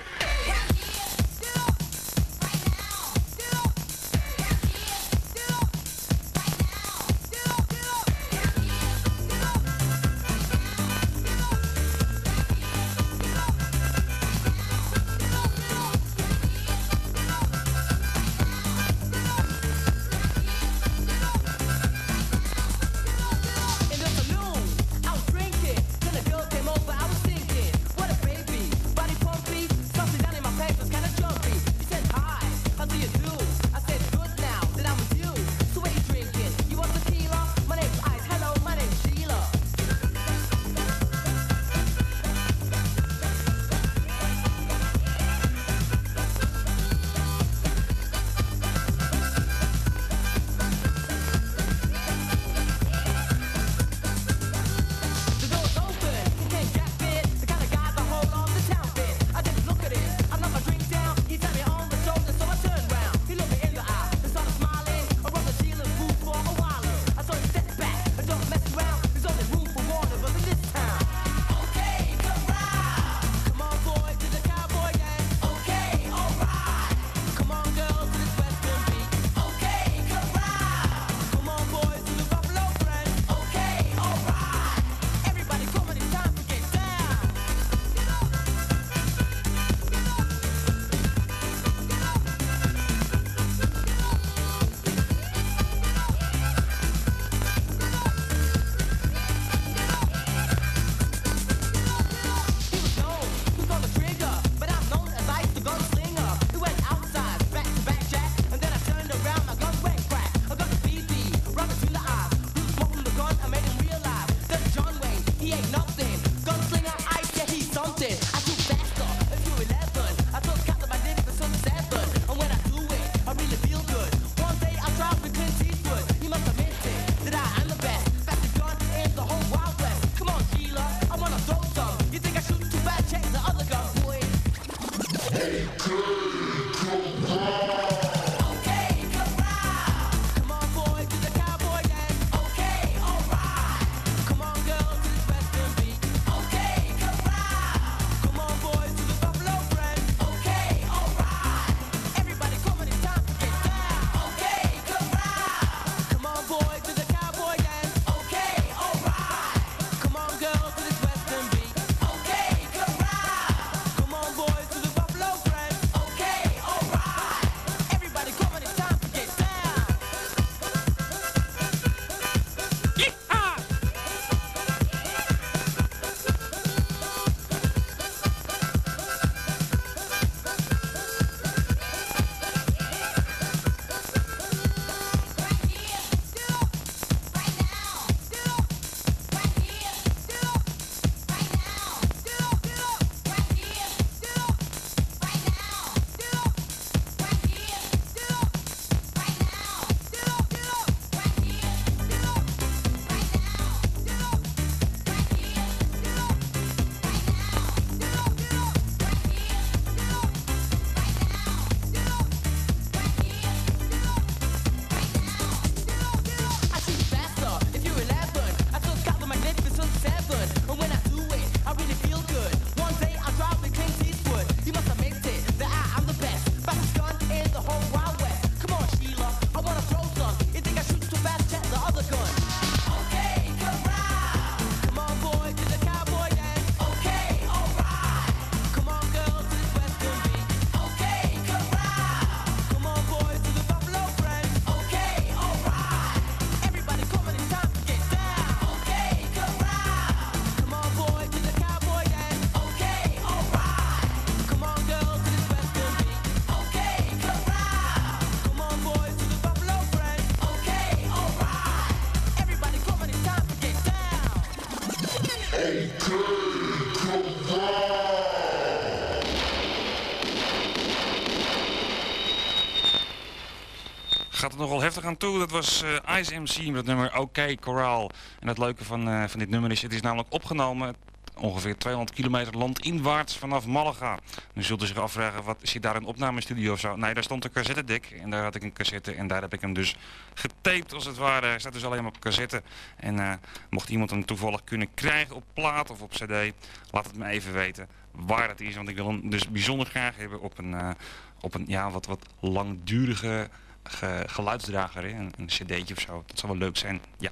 S8: Nogal heftig aan toe. Dat was eh, Ice MC met nummer OK Coraal. En het leuke van, eh, van dit nummer is, het is namelijk opgenomen ongeveer 200 kilometer landinwaarts vanaf Malaga. Nu zult u zich afvragen, wat zit daar een opnamestudio of zo? Nee, daar stond een cassettedek en daar had ik een cassette en daar heb ik hem dus getaped als het ware. Hij staat dus alleen maar op cassette. En eh, mocht iemand hem toevallig kunnen krijgen op plaat of op cd, laat het me even weten waar het is. Want ik wil hem dus bijzonder graag hebben op een, op een ja, wat, wat langdurige ge- geluidsdrager, hè? Een, een cd'tje of zo. Dat zou wel leuk zijn, ja.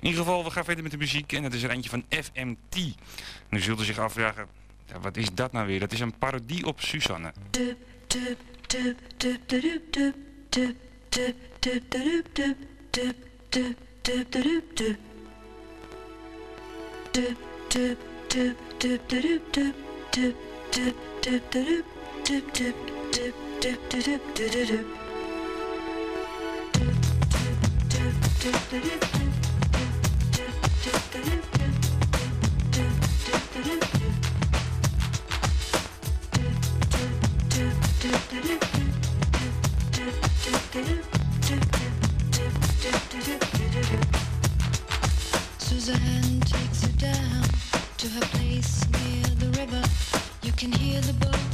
S8: In ieder geval, we gaan verder met de muziek en dat is er eentje van FMT. Nu zult u zich afvragen, ja, wat is dat nou weer? Dat is een parodie op Suzanne.
S14: Suzanne takes you down to her place near the river. You can hear the boats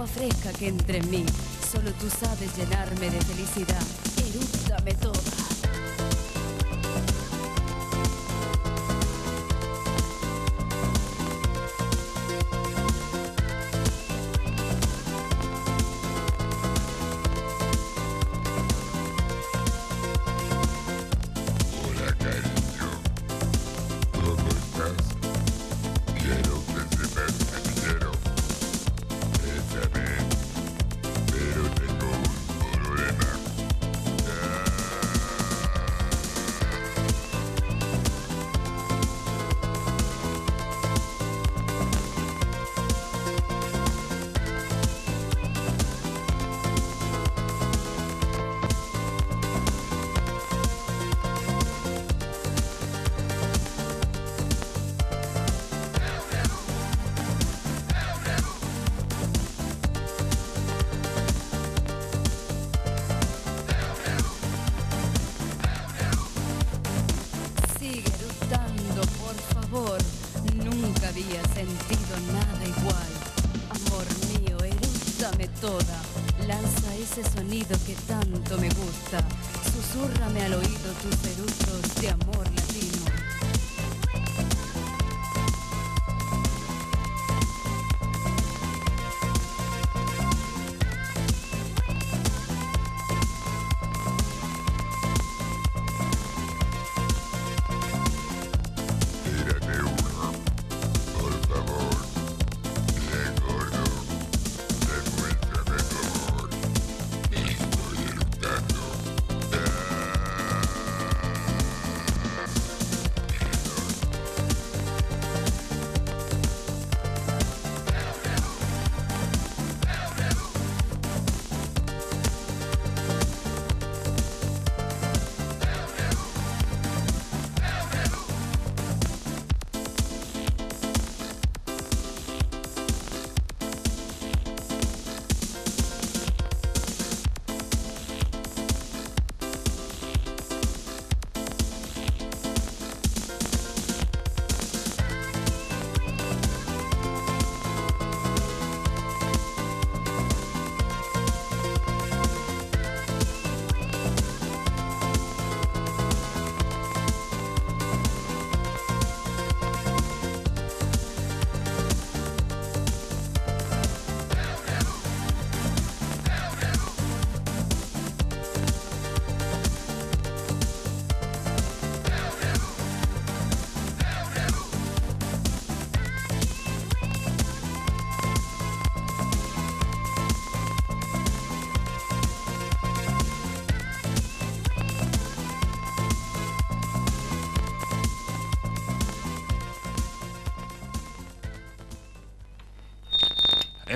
S21: agua fresca que entre en mí. Solo tú sabes llenarme de felicidad.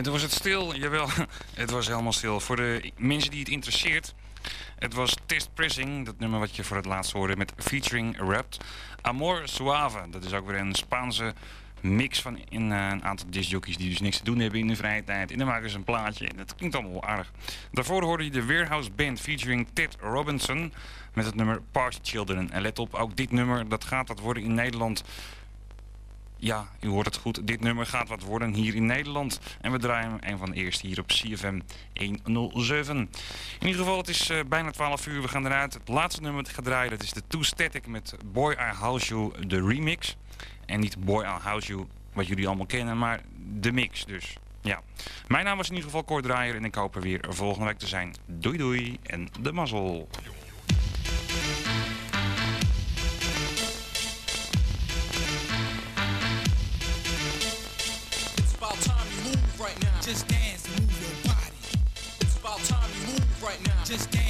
S8: Toen was het stil, jawel, het was helemaal stil. Voor de mensen die het interesseert, het was Test Pressing, dat nummer wat je voor het laatst hoorde, met featuring Rapt. Amor Suave, dat is ook weer een Spaanse mix van in, eh, een aantal discjockeys die dus niks te doen hebben in de vrije tijd. En dan maken ze een plaatje en dat klinkt allemaal wel aardig. Daarvoor hoorde je de Warehouse Band featuring Ted Robinson met het nummer Party Children. En let op, ook dit nummer, dat gaat wat worden in Nederland ja, u hoort het goed. Dit nummer gaat wat worden hier in Nederland. En we draaien hem een van de eerste hier op CFM 107. In ieder geval, het is eh, bijna 12 uur. We gaan eruit. Het laatste nummer dat draaien, dat is de Too Static met Boy I House You, de remix. En niet Boy I House You, wat jullie allemaal kennen, maar de mix dus. Ja, mijn naam was in ieder geval Kort Draaier en ik hoop er weer volgende week te zijn. Doei doei en de mazzel.
S20: Just dance move your body. It's about time you move right now. Just dance